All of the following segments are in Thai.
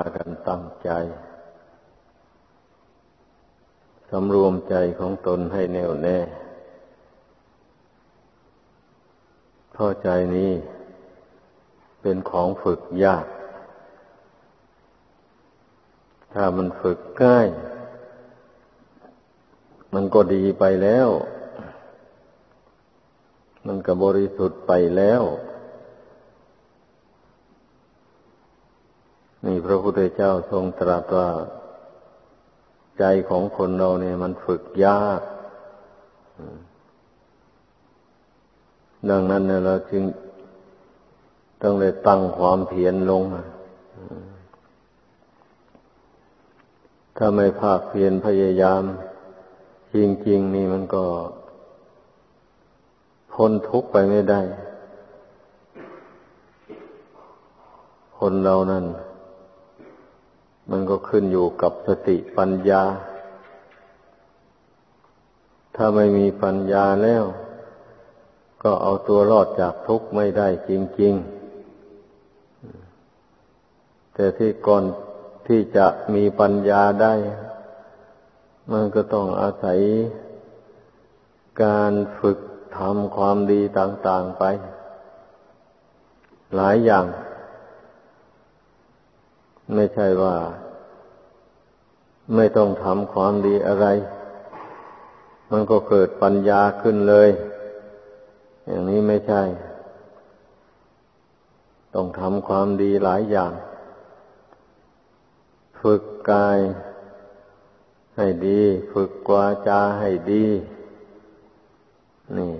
พากันตั้งใจสำรวมใจของตนให้แน่วแน่เพราะใจนี้เป็นของฝึกยาก ถ้ามันฝึกง่าย มันก็ดีไปแล้ว มันก็บริสุทธิ์ไปแล้ว นี่พระพุทธเจ้าทรงตรัสว่า ใจของคนเราเนี่ย มันฝึกยากดังนั้นเนี่ยเราจึงต้องเลยตั้งความเพียรลงถ้าไม่ภาคเพียรพยายาม จริง ๆ นี่มันก็พ้นทุกข์ไปไม่ได้ คนเรานั้น มันก็ขึ้นอยู่กับสติปัญญา ถ้าไม่มีปัญญาแล้ว ก็เอาตัวรอดจากทุกข์ไม่ได้จริง ๆ แต่ที่ก่อนที่จะมีปัญญาได้ มันก็ต้องอาศัยการฝึกทำความดีต่าง ๆไป หลายอย่าง ไม่ใช่ว่า ไม่ต้องทำความดีอะไร มันก็เกิดปัญญาขึ้นเลย อย่างนี้ไม่ใช่ ต้องทำความดีหลายอย่าง ฝึกกายให้ดี ฝึกวาจาให้ดี นี่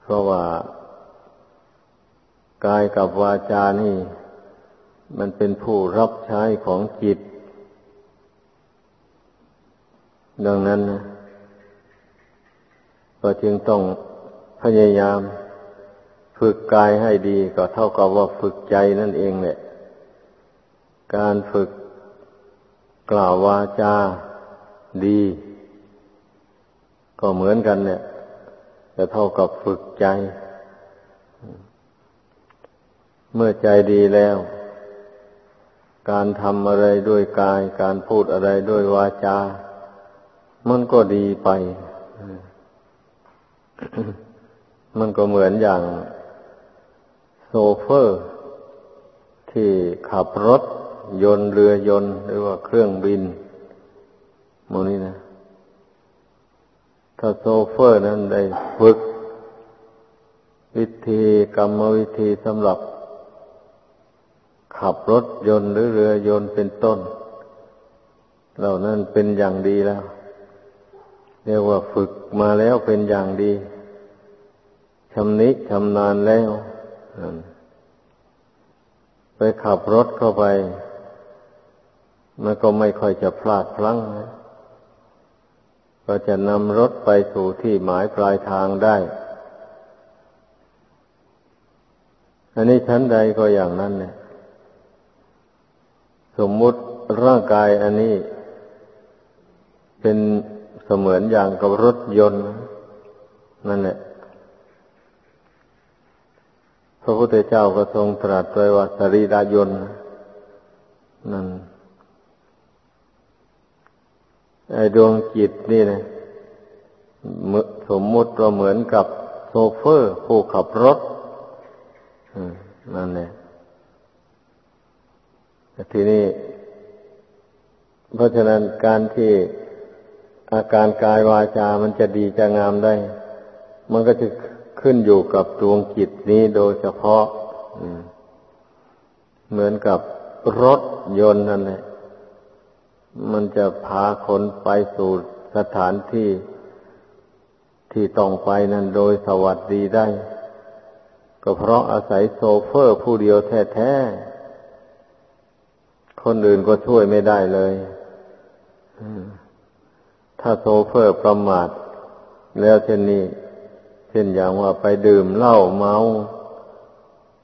เพราะว่ากายกับวาจานี่ มันเป็นผู้รับใช้ของจิต ดังนั้นนะก็จึงต้องพยายามฝึกกายให้ดีก็เท่ากับว่าฝึกใจนั่นเองแหละ การฝึกกล่าววาจาดี ก็เหมือนกันเนี่ยแต่เท่ากับฝึกใจ เมื่อใจดีแล้ว การทำอะไรด้วยกาย การพูดอะไรด้วยวาจา มันก็ดีไป มันก็เหมือนอย่าง โซเฟอร์ ที่ขับรถยนต์เรือยนต์ หรือว่าเครื่องบินโมนี้นะ ถ้าโซเฟอร์นั้นได้ฝึก วิธีกรรมวิธีสำหรับ ขับรถยนต์หรือเรือยนต์เป็นต้น เหล่านั้นเป็นอย่างดีแล้ว เรียกว่าฝึกมาแล้วเป็นอย่างดีชำนิชำนาญแล้ว ไปขับรถเข้าไป มันก็ไม่ค่อยจะพลาดพลั้งนะก็จะนำรถไปสู่ที่หมายปลายทางได้ อันนี้ชั้นใดก็อย่างนั้นเนี่ย สมมุติร่างกายอันนี้ เป็นเสมือนอย่างกับรถยนต์ นั่นแหละพระพุทธเจ้าก็ทรงตรัสไว้ว่าสรีรายนต์นั่นไอดวงจิตนี่นะสมมุติว่าเหมือนกับโซเฟอร์ผู้ขับรถนั่นแหละ ทีนี้ เพราะฉะนั้นการที่อาการกายวาจามันจะดีจะงามได้ มันก็จะขึ้นอยู่กับดวงจิตนี้โดยเฉพาะเหมือนกับรถยนต์นั่นแหละมันจะพาคนไปสู่สถานที่ที่ต้องไปนั้นโดยสวัสดีได้ ก็เพราะอาศัยโซเฟอร์ผู้เดียวแท้ๆ คนอื่นก็ช่วยไม่ได้เลยถ้าโซเฟอร์ประมาท แล้วเช่นนี้ เช่นอย่างว่าไปดื่มเหล้าเมา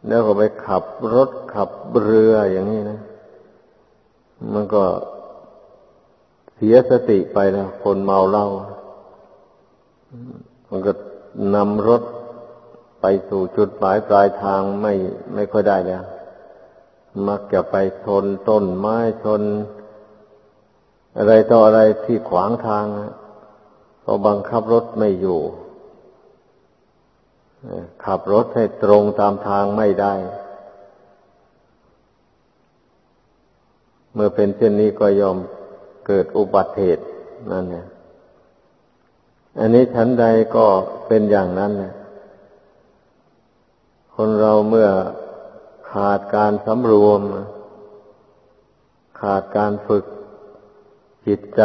แล้วก็ไปขับรถขับเรืออย่างนี้นะ มันก็เสียสติไปแล้วคนเมาเหล้ามันก็นำรถไปสู่จุดหมายปลายทางไม่ไม่ค่อยได้แล้ว มักจะไปชนต้นไม้ชน อะไรต่ออะไรที่ขวางทางก็บังคับรถไม่อยู่ ขับรถให้ตรงตามทางไม่ได้ เมื่อเป็นเช่นนี้ก็ยอมเกิดอุบัติเหตุนั่นเนี่ยอันนี้ชั้นใดก็เป็นอย่างนั้นนะคนเราเมื่อ ขาดการสำรวม ขาดการฝึกจิตใจ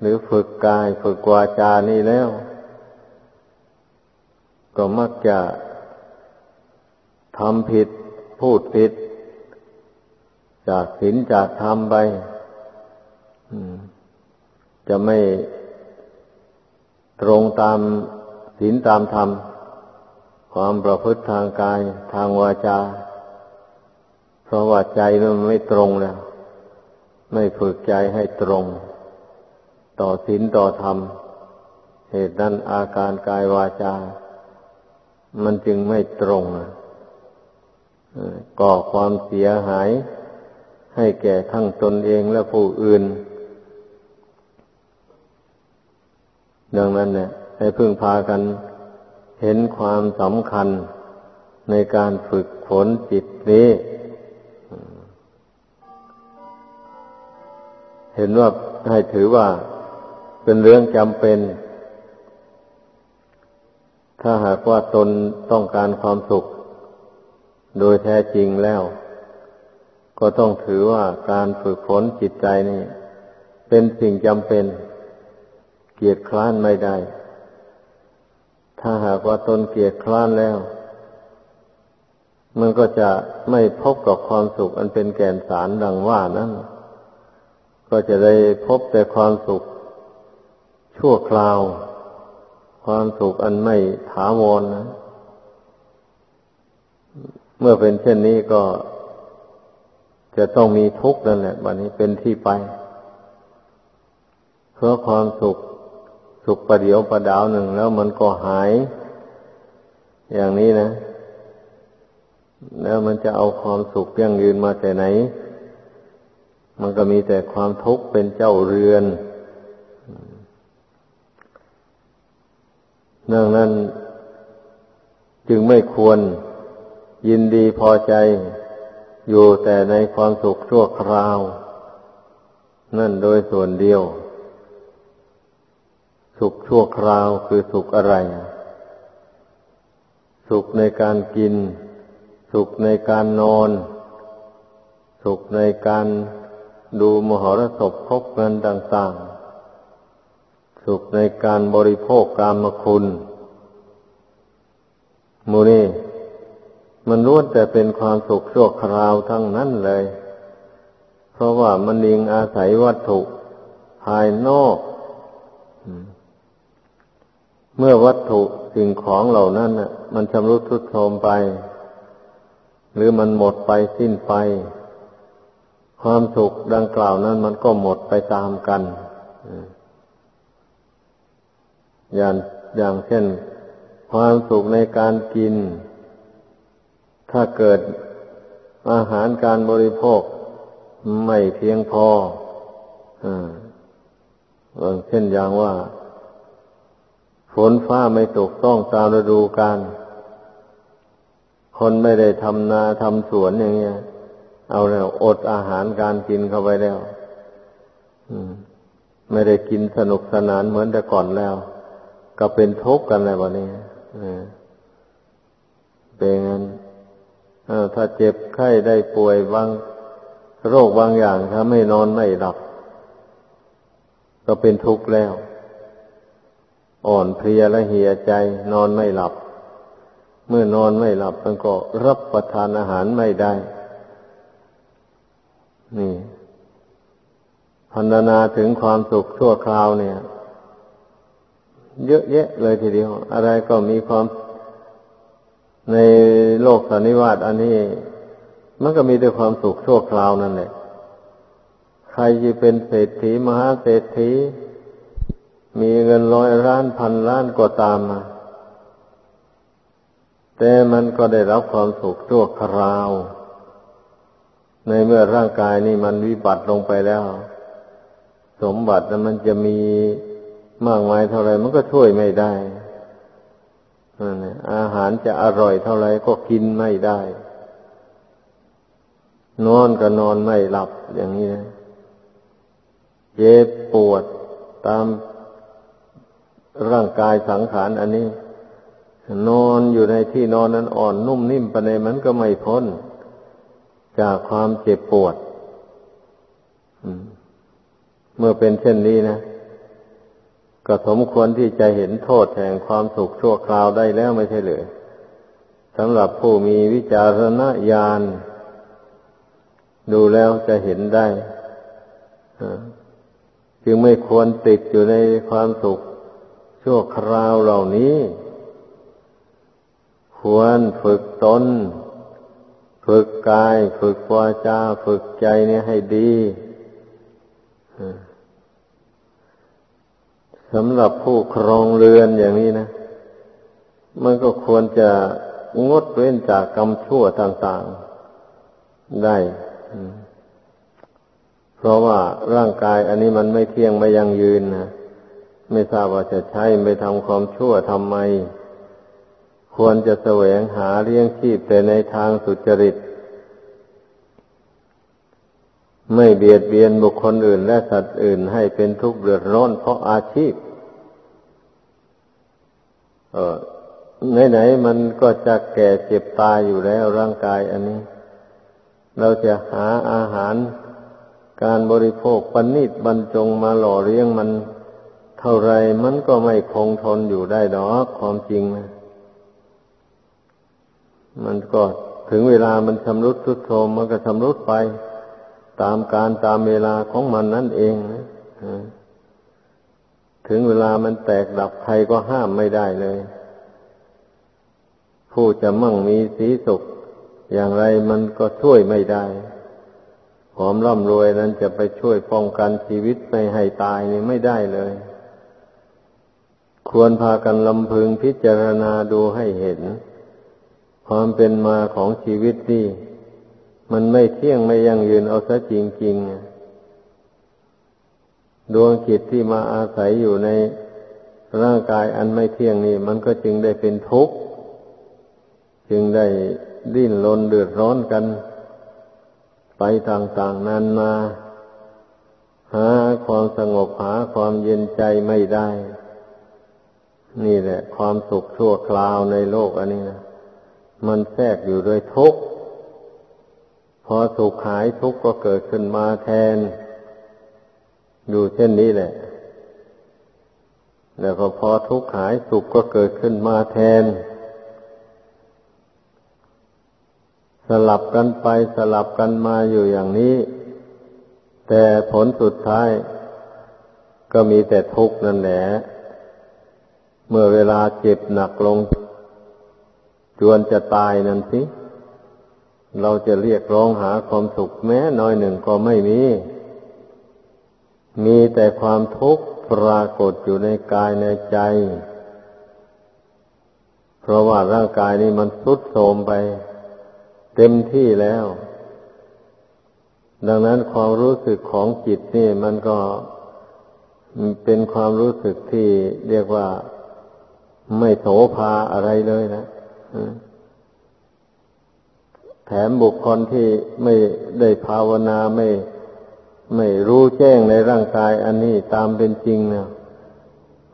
หรือฝึกกายฝึกวาจานี่แล้ว ก็มักจะทำผิดพูดผิด จากศีลจากธรรมไปจะไม่ตรงตามศีลตามธรรม ความประพฤติทางกายทางวาจา เพราะว่าใจมันไม่ตรงแล้ว ไม่ฝึกใจให้ตรง ต่อศีลต่อธรรม เหตุนั้นอาการกายวาจา มันจึงไม่ตรงก่อความเสียหาย ให้แก่ทั้งตนเองและผู้อื่น ดังนั้นเนี่ยให้พึ่งพากันเห็นความสำคัญในการฝึกฝนจิตนี้ เห็นว่าให้ถือว่าเป็นเรื่องจำเป็น ถ้าหากว่าตนต้องการความสุข โดยแท้จริงแล้ว ก็ต้องถือว่าการฝึกฝนจิตใจนี่ เป็นสิ่งจำเป็น เกียดคร้านไม่ได้ ถ้าหากว่าตนเกียดคร้านแล้ว มันก็จะไม่พบกับความสุขอันเป็นแก่นสารดังว่านั้น ก็จะได้พบแต่ความสุข ชั่วคราว ความสุขอันไม่ถาวรนนะเมื่อเป็นเช่นนี้ก็จะต้องมีทุกข์นั่นแหละวันนี้เป็นที่ไป เพราะความสุข สุขประเดียวประดาวหนึ่งแล้วมันก็หาย อย่างนี้นะ แล้วมันจะเอาความสุขยั่งยืนมาแต่ไหน มันก็มีแต่ความทุกข์เป็นเจ้าเรือนดังนั้น จึงไม่ควรยินดีพอใจ อยู่แต่ในความสุขชั่วคราว นั่นโดยส่วนเดียว สุขชั่วคราวคือสุขอะไร สุขในการกิน สุขในการนอน สุขในการดูมหรสพพบเงินต่าง ๆ สุขในการบริโภคกามคุณมูนี่มันล้วนแต่เป็นความสุขชั่วคราวทั้งนั้นเลย เพราะว่ามันยิงอาศัยวัตถุภายนอก เมื่อวัตถุสิ่งของเหล่านั้นน่ะ มันชำรุดทรุดโทรมไป หรือมันหมดไปสิ้นไป ความสุขดังกล่าวนั้น มันก็หมดไปตามกันอย่างอย่างเช่น ความสุขในการกิน ถ้าเกิดอาหารการบริโภคไม่เพียงพออ่าเช่นอย่างว่า ฝนฟ้าไม่ตกต้องตามฤดูกาลคนไม่ได้ทำนาทำสวนอย่างเงี้ย เอาแล้วอดอาหารการกินเข้าไปแล้วไม่ได้กินสนุกสนานเหมือนแต่ก่อนแล้ว ก็เป็นทุกข์กันแล้ววันนี้เป็นงั้นถ้าเจ็บไข้ได้ป่วยบางโรคบางอย่างถ้าไม่นอนไม่หลับ ก็เป็นทุกข์แล้ว อ่อนเพลียและเหี่ยใจ นอนไม่หลับ เมื่อนอนไม่หลับมันก็รับประทานอาหารไม่ได้ นี่พันนาถึงความสุขชั่วคราวเนี่ย เยอะแยะเลยทีเดียว อะไรก็มีความในโลกสันนิวาตอันนี้ มันก็มีแต่ความสุขชั่วคราวนั่นแหละใครจะเป็นเศรษฐีมหาเศรษฐี มีเงินร้อยล้านพันล้านก็ตามมา แต่มันก็ได้รับความสุขชั่วคราว ในเมื่อร่างกายนี่มันวิบัติลงไปแล้ว สมบัตินั้นมันจะมีมากมายเท่าไรมันก็ช่วยไม่ได้อาหารจะอร่อยเท่าไรก็กินไม่ได้ นอนก็นอนไม่หลับอย่างนี้นะเจ็บปวดตาม ร่างกายสังขารอันนี้ นอนอยู่ในที่นอนนั้นอ่อนนุ่มนิ่มไปในมันก็ไม่พ้น จากความเจ็บปวดเมื่อเป็นเช่นนี้นะก็สมควรที่จะเห็นโทษแห่งความสุขชั่วคราวได้แล้วไม่ใช่หรือสำหรับผู้มีวิจารณญาณดูแล้วจะเห็นได้ จึงไม่ควรติดอยู่ในความสุข ชั่วคราวเหล่านี้ ควรฝึกตน ฝึกกาย ฝึกวาจา ฝึกใจนี่ให้ดีสำหรับผู้ครองเรือนอย่างนี้นะ มันก็ควรจะงดเว้นจากกรรมชั่วต่างๆได้ เพราะว่าร่างกายอันนี้มันไม่เที่ยงไม่ยังยืนนะ ไม่ทราบว่าจะใช้ไปทำความชั่วทำไม ควรจะแสวงหาเลี้ยงชีพแต่ในทางสุจริต ไม่เบียดเบียนบุคคลอื่นและสัตว์อื่นให้เป็นทุกข์เดือดร้อนเพราะอาชีพ เออไหนๆมันก็จะแก่เจ็บตายอยู่แล้วร่างกายอันนี้ เราจะหาอาหารการบริโภคปณิตบรรจงมาหล่อเลี้ยงมัน ท่าไรมันก็ไม่คงทนอยู่ได้ดอกความจริงนะมันก็ถึงเวลามันชำรุดทุดโทรมมันก็ชำรุดไป ตามการตามเวลาของมันนั่นเองนะถึงเวลามันแตกดับใครก็ห้ามไม่ได้เลย ผู้จะมั่งมีสีสุข อย่างไรมันก็ช่วยไม่ได้หอมร่ำรวยนั้นจะไปช่วยป้องกันชีวิตไม่ให้ตายนี่ไม่ได้เลย ควรพากันลำพึงพิจารณาดูให้เห็น ความเป็นมาของชีวิตนี่มันไม่เที่ยงไม่ยั่งยืนเอาซะจริงๆ ดวงจิตที่มาอาศัยอยู่ในร่างกายอันไม่เที่ยงนี่มันก็จึงได้เป็นทุกข์ จึงได้ดิ้นรนเดือดร้อนกัน ไปต่างๆนั้นมาหาความสงบหาความเย็นใจไม่ได้ นี่แหละ ความสุขชั่วคราวในโลกอันนี้นะมันแทรกอยู่ด้วยทุกข์พอสุขหายทุกข์ก็เกิดขึ้นมาแทน อยู่เช่นนี้แหละ แล้วก็พอทุกข์หายสุขก็เกิดขึ้นมาแทน สลับกันไปสลับกันมาอยู่อย่างนี้ แต่ผลสุดท้าย ก็มีแต่ทุกข์นั่นแหละ เมื่อเวลาเจ็บหนักลง จวนจะตายนั่นสิ เราจะเรียกร้องหาความสุขแม้น้อยหนึ่งก็ไม่มี มีแต่ความทุกข์ปรากฏอยู่ในกายในใจ เพราะว่าร่างกายนี้มันทรุดโทรมไป เต็มที่แล้ว ดังนั้นความรู้สึกของจิตนี่มันก็เป็นความรู้สึกที่เรียกว่า ไม่โสภาอะไรเลยนะแถมบุคคลที่ไม่ได้ภาวนาไม่ไม่รู้แจ้งในร่างกายอันนี้ตามเป็นจริงนะ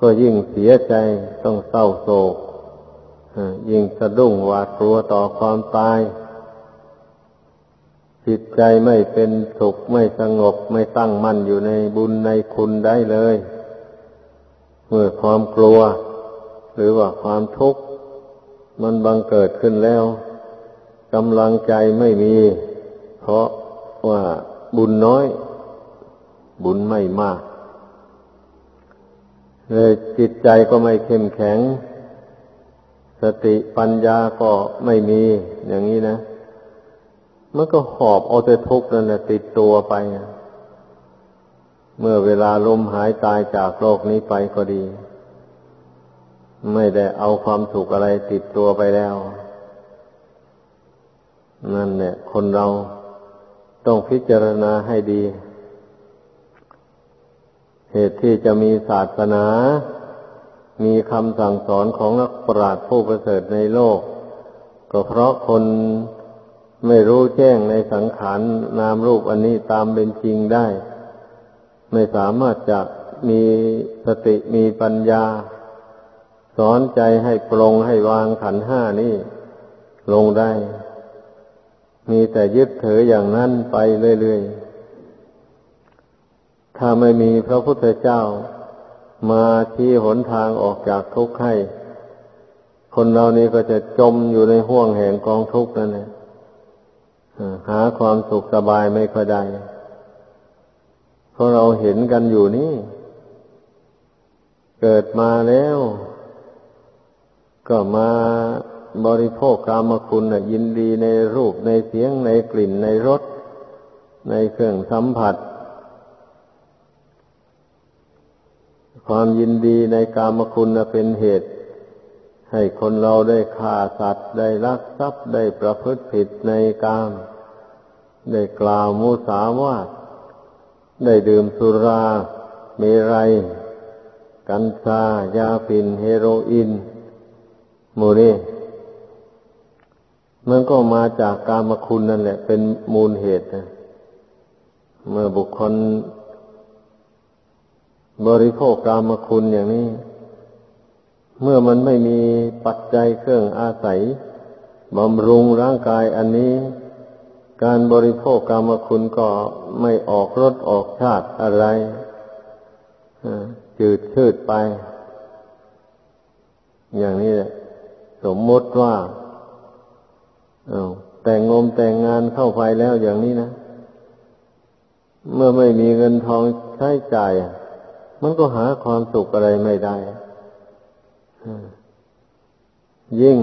ก็ยิ่งเสียใจต้องเศร้าโศกยิ่งสะดุ้งหวาดกลัวต่อความตาย จิตใจไม่เป็นสุขไม่สงบไม่ตั้งมั่นอยู่ในบุญในคุณได้เลย เมื่อความกลัว หรือว่าความทุกข์มันบังเกิดขึ้นแล้วกำลังใจไม่มี เพราะว่าบุญน้อย บุญไม่มากเลยจิตใจก็ไม่เข้มแข็ง สติปัญญาก็ไม่มีอย่างนี้นะ มันก็หอบเอาแต่ทุกข์นั่นแหละติดตัวไป เมื่อเวลาลมหายตายจากโลกนี้ไปก็ดี ไม่ได้เอาความสุขอะไรติดตัวไปแล้ว นั่นเนี่ยคนเราต้องพิจารณาให้ดี เหตุที่จะมีศาสนา มีคำสั่งสอนของนักปราชญ์ผู้ประเสริฐในโลก ก็เพราะคนไม่รู้แจ้งในสังขารนามรูปอันนี้ตามเป็นจริงได้ ไม่สามารถจะมีสติมีปัญญา อนใจให้ปรงให้วางขันห้านี้ลงได้ มีแต่ยึดถืออย่างนั้นไปเรื่อยๆ ถ้าไม่มีพระพุทธเจ้า มาชี้หนทางออกจากทุกข์ให้ คนเรานี้ก็จะจมอยู่ในห่วงแห่งกองทุกข์นั่นแหละหาความสุขสบายไม่ค่อยได้เพราะเราเห็นกันอยู่นี่ เกิดมาแล้ว ก็มาบริโภคกรรมคุณยินดีในรูปในเสียงในกลิ่นในรสในเครื่องสัมผัส ความยินดีในกรรมคุณเป็นเหตุ ให้คนเราได้ฆ่าสัตว์ ได้ลักทรัพย์ได้ประพฤติผิดในกาม ได้กล่าวมุสาวาทได้ดื่มสุรา เมรัย กัญชายาปินเฮโรอีน มูนี่มันก็มาจากกามคุณนั่นแหละ เป็นมูลเหตุนะเมื่อบุคคล บริโภคกามคุณอย่างนี้ เมื่อมันไม่มีปัจจัยเครื่องอาศัยบำรุงร่างกายอันนี้ การบริโภคกรรมคุณก็ไม่ออกรสออกชาติอะไรจืดชืดไป อย่างนี้แหละ สมมติว่าแต่งงมแต่งงานเข้าไปแล้วอย่างนี้นะ เมื่อไม่มีเงินทองใช้จ่ายมันก็หาความสุขอะไรไม่ได้ ยิ่ง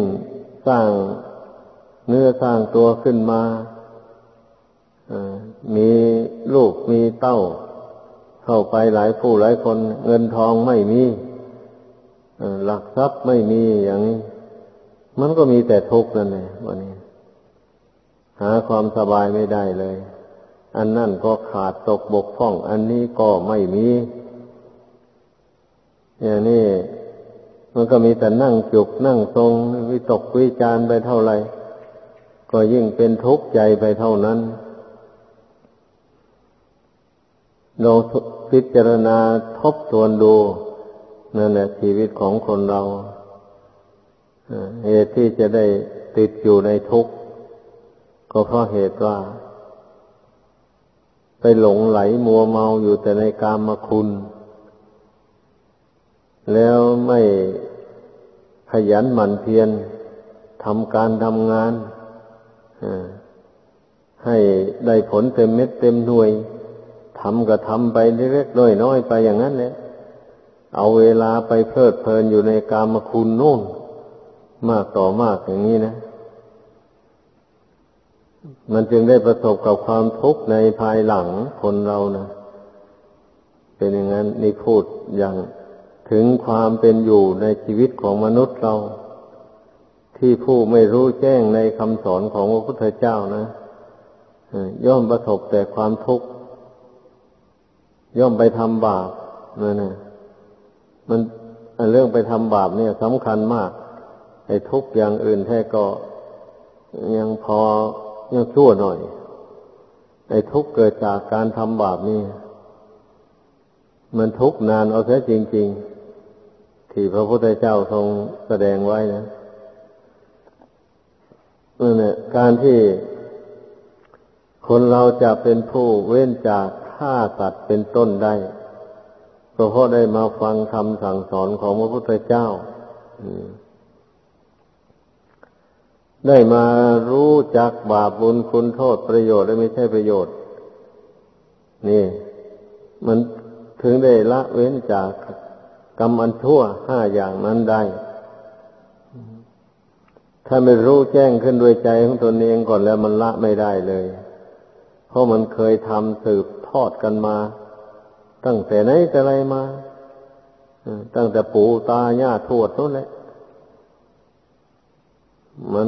สร้างเนื้อสร้างตัวขึ้นมามีลูกมีเต้า เข้าไปหลายผู้หลายคน เงินทองไม่มีหลักทรัพย์ไม่มีอย่างนี้ มันก็มีแต่ทุกข์นั่นเองวันนี้ หาความสบายไม่ได้เลย อันนั่นก็ขาดตกบกพร่อง อันนี้ก็ไม่มี อย่างนี้มันก็มีแต่นั่งจุกนั่งทรง วิตกวิจารไปเท่าไหร่ก็ยิ่งเป็นทุกข์ใจไปเท่านั้นเราพิจารณาทบทวนดูนั่นแหละชีวิตของคนเรา เหตุที่จะได้ติดอยู่ในทุกข์ ก็เพราะเหตุว่า ไปหลงไหลมัวเมาอยู่แต่ในกามคุณ แล้วไม่ขยันหมั่นเพียรทำการทำงานให้ได้ผลเต็มเม็ดเต็มหน่วยทำก็ทำไปเล็กๆน้อยๆไปอย่างนั้นเนี่ยเอาเวลาไปเพลิดเพลินอยู่ในกามคุณนู่น มากต่อมากอย่างนี้นะ มันจึงได้ประสบกับความทุกข์ในภายหลังคนเรานะเป็นอย่างนั้นนี่พูดอย่างถึงความเป็นอยู่ในชีวิตของมนุษย์เรา ที่ผู้ไม่รู้แจ้งในคำสอนของพระพุทธเจ้านะย่อมประสบแต่ความทุกข์ ย่อมไปทำบาปนั่นนะมันเรื่องไปทำบาปเนี่ยสำคัญมาก ไอ้ทุกอย่างอื่นแท้ก็ยังพอยังชั่วหน่อย ไอ้ทุกเกิดจากการทำบาปนี่ มันทุกนานเอาแท้จริง ๆ ที่พระพุทธเจ้าทรงแสดงไว้นะนั่นแหละการที่คนเราจะเป็นผู้เว้นจากฆ่าสัตว์เป็นต้นได้ก็เพราะได้มาฟังคำสั่งสอนของพระพุทธเจ้า ได้มารู้จักบาปบุญคุณโทษประโยชน์และไม่ใช่ประโยชน์ นี่ มันถึงได้ละเว้นจากกรรมอันชั่วห้าอย่างนั้นได้ ถ้าไม่รู้แจ้งขึ้นด้วยใจของตนเองก่อนแล้วมันละไม่ได้เลย เพราะมันเคยทำสืบทอดกันมา ตั้งแต่ไหนแต่ไรมา ตั้งแต่ปู่ตาย่าทวดนั่นแหละ มัน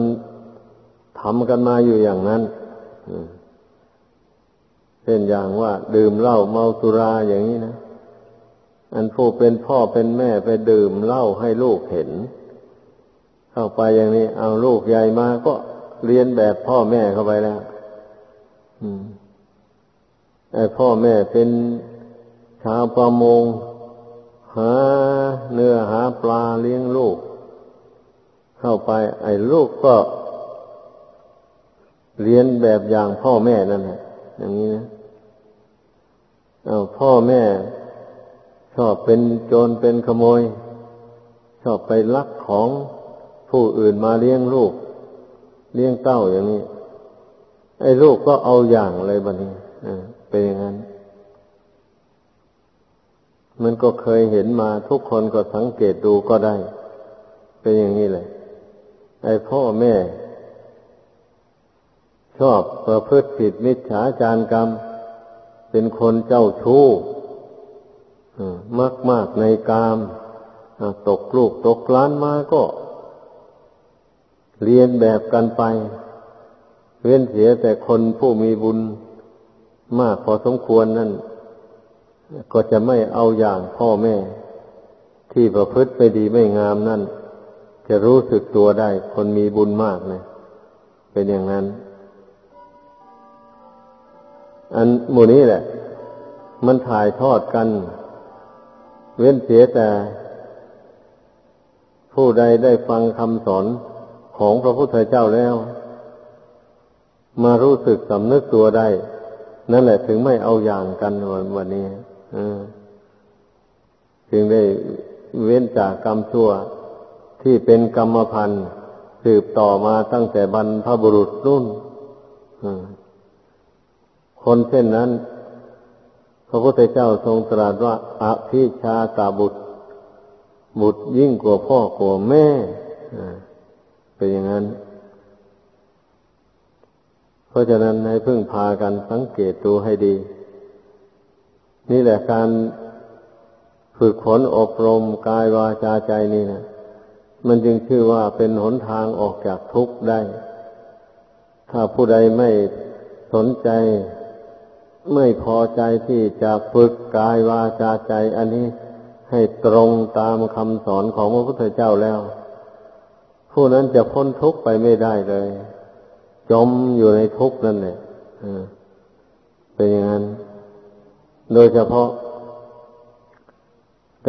ทำกันมาอยู่อย่างนั้นเช่นอย่างว่า ดื่มเหล้าเมาสุราอย่างนี้นะอันผู้เป็นพ่อเป็นแม่ไปดื่มเหล้าให้ลูกเห็น เข้าไปอย่างนี้ เอาลูกใหญ่มาก็เรียนแบบพ่อแม่เข้าไปแล้วไอ้พ่อแม่เป็นชาวประมง หาเนื้อหาปลาเลี้ยงลูก เข้าไป ไอ้ลูกก็เรียนแบบอย่างพ่อแม่นั่นแหละอย่างนี้นะเอาพ่อแม่ชอบเป็นโจรเป็นขโมย ชอบไปลักของผู้อื่นมาเลี้ยงลูก เลี้ยงเต้าอย่างนี้ ไอ้ลูกก็เอาอย่างเลยบัดนี้เป็นอย่างนั้น มันก็เคยเห็นมาทุกคนก็สังเกตดูก็ได้ เป็นอย่างนี้เลย ไอ้พ่อแม่ ชอบประพฤติผิดมิจฉาจารกรรม เป็นคนเจ้าชู้มากมากในกามตกลูกตกล้านมาก็ เรียนแบบกันไป เว้นเสียแต่คนผู้มีบุญมากพอสมควรนั่น ก็จะไม่เอาอย่างพ่อแม่ ที่ประพฤติไม่ดีไม่งามนั่น จะรู้สึกตัวได้ คนมีบุญมากนะเป็นอย่างนั้น อันหมู่นี้แหละ มันถ่ายทอดกัน เว้นเสียแต่ ผู้ใดได้ฟังคำสอนของพระพุทธเจ้าแล้ว มารู้สึกสำนึกตัวได้ นั่นแหละถึงไม่เอาอย่างกันวันวันนี้จึงได้เว้นจากกรรมชั่ว ที่เป็นกรรมพันธ์สืบต่อมาตั้งแต่บรรพบุรุษรุ่นคนเช่นนั้น พระพุทธเจ้าทรงตรัสว่าอภิชาตาบุตร บุตรยิ่งกว่าพ่อกว่าแม่เป็นอย่างนั้น เพราะฉะนั้นให้พึ่งพากันสังเกตดูให้ดี นี่แหละการฝึกฝนอบรมกายวาจาใจนี่นะ มันจึงชื่อว่าเป็นหนทางออกจากทุกข์ได้ ถ้าผู้ใดไม่สนใจ ไม่พอใจที่จะฝึกกายวาจาใจ อันนี้ให้ตรงตามคำสอนของพระพุทธเจ้าแล้ว ผู้นั้นจะพ้นทุกข์ไปไม่ได้เลย จมอยู่ในทุกข์นั่นแหละเป็นอย่างนั้น โดยเฉพาะ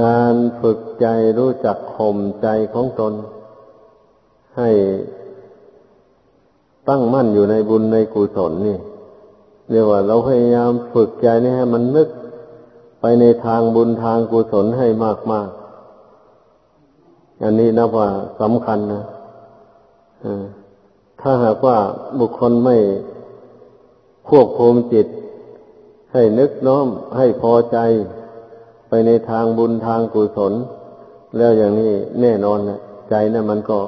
การฝึกใจรู้จักข่มใจของตน ให้ตั้งมั่นอยู่ในบุญในกุศลนี่เรียกว่าเราพยายามฝึกใจนี่ให้มันนึกไปในทางบุญทางกุศลให้มากมากอันนี้นับว่าสำคัญนะถ้าหากว่าบุคคลไม่ควบคุมจิต ให้นึกน้อมให้พอใจ ไปในทางบุญทางกุศล แล้วอย่างนี้แน่นอนนะใจนะ่ะมันก็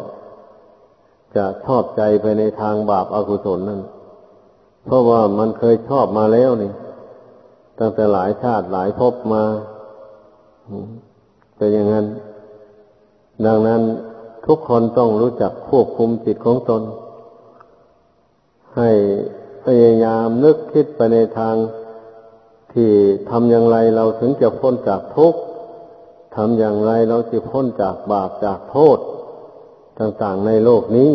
จะชอบใจไปในทางบาปอากุศลนั่น เพราะว่ามันเคยชอบมาแล้วนี่ ตั้งแต่หลายชาติหลายภพมาเป็นอย่างนั้น ดังนั้นทุกคนต้องรู้จักควบคุมจิตของตน ให้พยายามนึกคิดไปในทาง ที่ทำอย่างไรเราถึงจะพ้นจากทุกข์ทำอย่างไรเราจะพ้นจากบาปจากโทษ ต่างๆในโลกนี้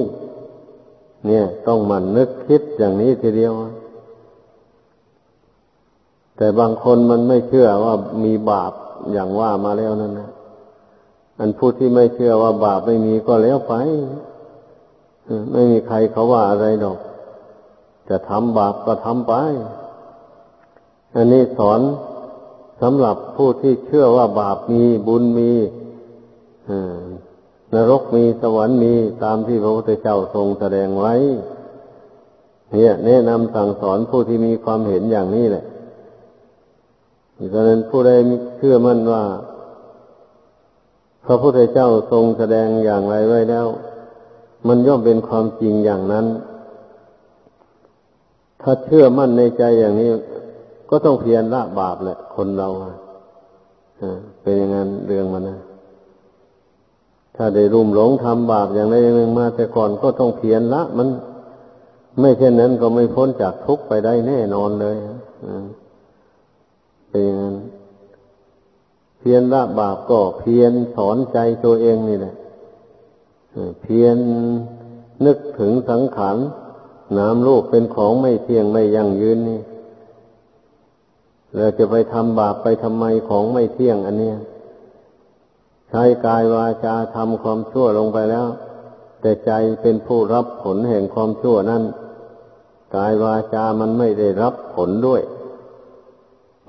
เนี่ยต้องมันนึกคิดอย่างนี้ทีเดียว แต่บางคนมันไม่เชื่อว่ามีบาปอย่างว่ามาแล้วนั่นนะอันผู้ที่ไม่เชื่อว่าบาปไม่มีก็แล้วไปไม่มีใครเขาว่าอะไรดอก จะทำบาปก็ทำไป อันนี้สอนสำหรับผู้ที่เชื่อว่าบาปมีบุญมีนรกมีสวรรค์มีตามที่พระพุทธเจ้าทรงแสดงไว้เนี่ยแนะนำสั่งสอนผู้ที่มีความเห็นอย่างนี้แหละดังนั้นผู้ใดเชื่อมั่นว่า พระพุทธเจ้าทรงแสดงอย่างไรไว้แล้ว มันย่อมเป็นความจริงอย่างนั้น ถ้าเชื่อมั่นในใจอย่างนี้ ก็ต้องเพียรละบาปแหละ คนเราอะเป็นอย่างนั้นเรื่องมันนะถ้าได้รุ่มหลงทำบาปอย่างใดอย่างหนึ่งมา แต่ก่อนก็ต้องเพียรละ มัน ไม่เช่นนั้นก็ไม่พ้นจากทุกข์ไปได้แน่นอนเลยเป็นอย่างนั้น เพียรละบาปก็เพียรสอนใจตัวเองนี่แหละเพียรนึกถึงสังขารน้ำลูกเป็นของไม่เที่ยงไม่ยั่งยืนนี่ เราจะไปทำบาปไปทำไมของไม่เที่ยงอันเนี้ยใช้กายวาจาทำความชั่วลงไปแล้ว แต่ใจเป็นผู้รับผลแห่งความชั่วนั้นกายวาจามันไม่ได้รับผลด้วย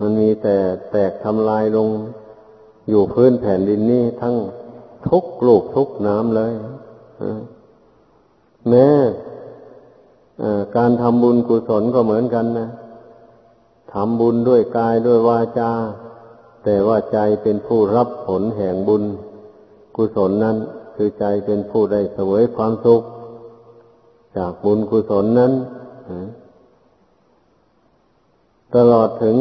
มันมีแต่แตกทำลายลง อยู่พื้นแผ่นดินนี้ทั้งทุกลูกทุกน้ำเลยแม้การทำบุญกุศลก็เหมือนกันนะ ทำบุญด้วยกายด้วยวาจา แต่ว่าใจเป็นผู้รับผลแห่งบุญ กุศลนั้นคือใจเป็นผู้ได้เสวยความสุข จากบุญกุศลนั้น ตลอดถึง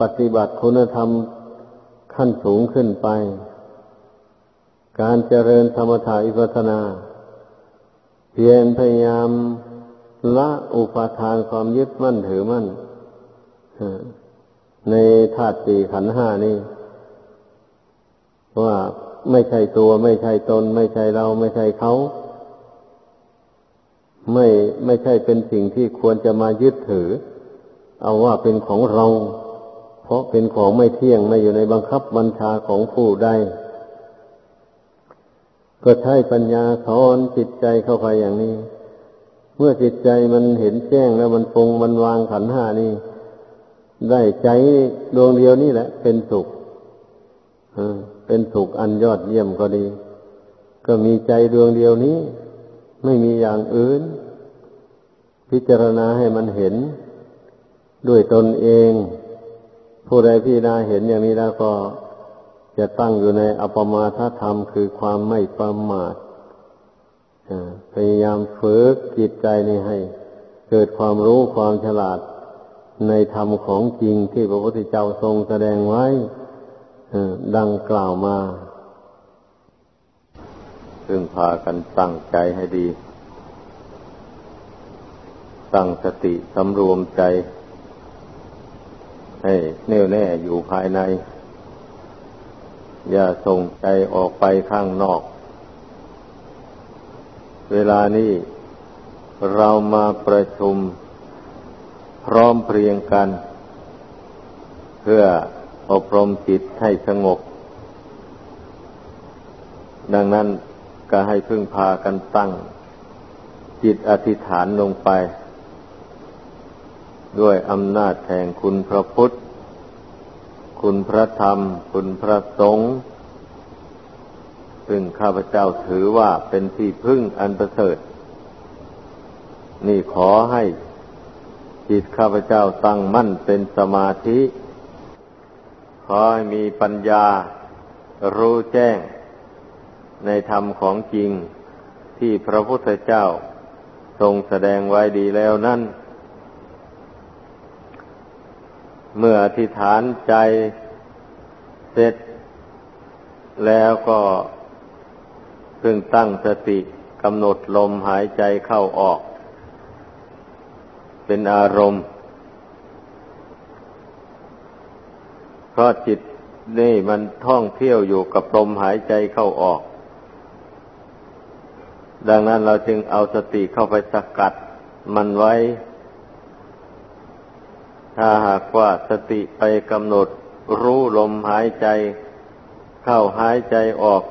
ปฏิบัติคุณธรรมขั้นสูงขึ้นไป การเจริญธรรมถาอิปัสนา เพียรพยายามละอุปาทานความยึดมั่นถือมั่น ในธาตุสี่ขันห้านี่ว่าไม่ใช่ตัวไม่ใช่ตน ไม่ใช่เราไม่ใช่เขา ไม่ไม่ใช่เป็นสิ่งที่ควรจะมายึดถือ เอาว่าเป็นของเรา เพราะเป็นของไม่เที่ยงไม่อยู่ในบังคับบัญชาของผู้ใดก็ใช้ปัญญาสอนจิตใจเข้าไปอย่างนี้ เมื่อจิตใจมันเห็นแจ้งแล้วมันปรงมันวางขันห้านี่ ได้ใจดวงเดียวนี่แหละ เป็นสุขเป็นสุขอันยอดเยี่ยมก็ดี ก็มีใจดวงเดียวนี้ ไม่มีอย่างอื่น พิจารณาให้มันเห็น ด้วยตนเอง ผู้ใดพิจารณาเห็นอย่างนี้แล้วก็จะตั้งอยู่ในอปมาทธรรมคือความไม่ประมาทพยายามฝึกจิตใจนี้ให้ เกิดความรู้ความฉลาด ในธรรมของจริงที่พระพุทธเจ้าทรงแสดงไว้ดังกล่าวมา ซึ่งพากันตั้งใจให้ดี ตั้งสติสำรวมใจ ให้แน่วแน่อยู่ภายใน อย่าส่งใจออกไปข้างนอก เวลานี้เรามาประชุม พร้อมเพรียงกัน เพื่ออบรมจิตให้สงบ ดังนั้นก็ให้พึ่งพากันตั้ง จิตอธิษฐานลงไป ด้วยอำนาจแห่งคุณพระพุทธ คุณพระธรรม คุณพระสงฆ์ซึ่งข้าพเจ้าถือว่าเป็นที่พึ่งอันประเสริฐ นี่ขอให้ จิตข้าพเจ้าตั้งมั่นเป็นสมาธิขอให้มีปัญญารู้แจ้ง ในธรรมของจริงที่พระพุทธเจ้าทรงแสดงไว้ดีแล้วนั่น เมื่ออธิษฐานใจเสร็จ แล้วก็เพิ่งตั้งสติกำหนดลมหายใจเข้าออก เป็นอารมณ์ เพราะจิตนี่มันท่องเที่ยวอยู่กับลมหายใจเข้าออก ดังนั้นเราจึงเอาสติเข้าไปสกัดมันไว้ ถ้าหากว่าสติไปกำหนดรู้ลมหายใจ เข้าหายใจออก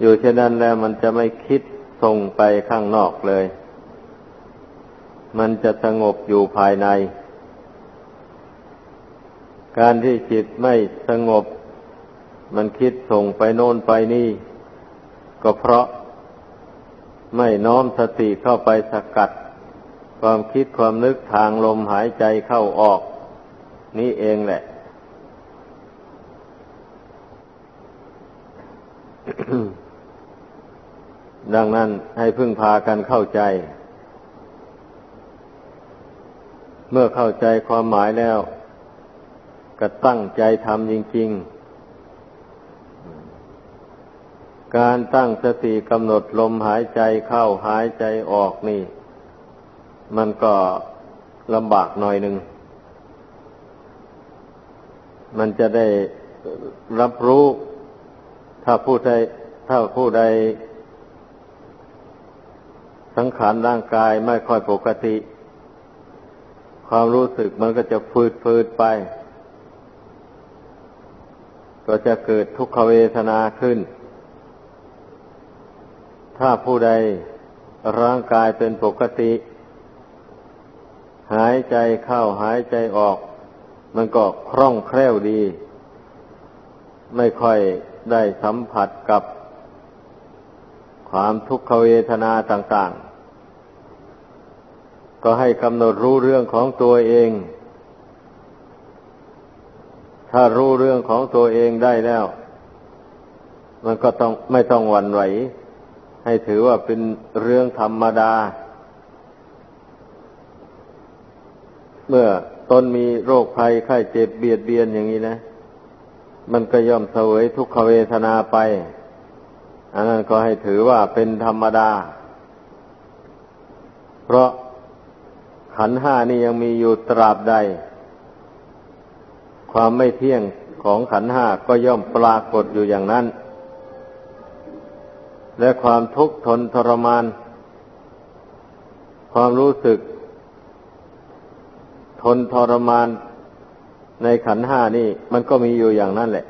อยู่เช่นนั้นแล้วมันจะไม่คิดส่งไปข้างนอกเลย มันจะสงบอยู่ภายใน การที่จิตไม่สงบ มันคิดส่งไปโน่นไปนี่ ก็เพราะไม่น้อมสติเข้าไปสกัด ความคิดความนึกทางลมหายใจเข้าออก นี่เองแหละดังนั้นให้พึ่งพากันเข้าใจ เมื่อเข้าใจความหมายแล้ว ก็ตั้งใจทำจริง ๆ การตั้งสติกำหนดลมหายใจเข้าหายใจออกนี่ มันก็ลำบากหน่อยหนึ่ง มันจะได้รับรู้ ถ้าผู้ใดถ้าผู้ใดสังขารร่างกายไม่ค่อยปกติ ความรู้สึกมันก็จะฟืดฟืดไป ก็จะเกิดทุกขเวทนาขึ้น ถ้าผู้ใดร่างกายเป็นปกติ หายใจเข้าหายใจออก มันก็คล่องแคล่วดี ไม่ค่อยได้สัมผัสกับความทุกขเวทนาต่างๆ ก็ให้กำหนดรู้เรื่องของตัวเอง ถ้ารู้เรื่องของตัวเองได้แล้ว มันก็ต้องไม่ต้องหวั่นไหว ให้ถือว่าเป็นเรื่องธรรมดา เมื่อตนมีโรคภัยไข้เจ็บเบียดเบียนอย่างนี้นะ มันก็ย่อมเสวยทุกขเวทนาไป อันนั้นก็ให้ถือว่าเป็นธรรมดา เพราะ ขันห้านี่ยังมีอยู่ตราบใด ความไม่เที่ยงของขันห้าก็ย่อมปรากฏอยู่อย่างนั้น และความทุกข์ทนทรมาน ความรู้สึก ทนทรมานในขันห้านี่มันก็มีอยู่อย่างนั้นแหละ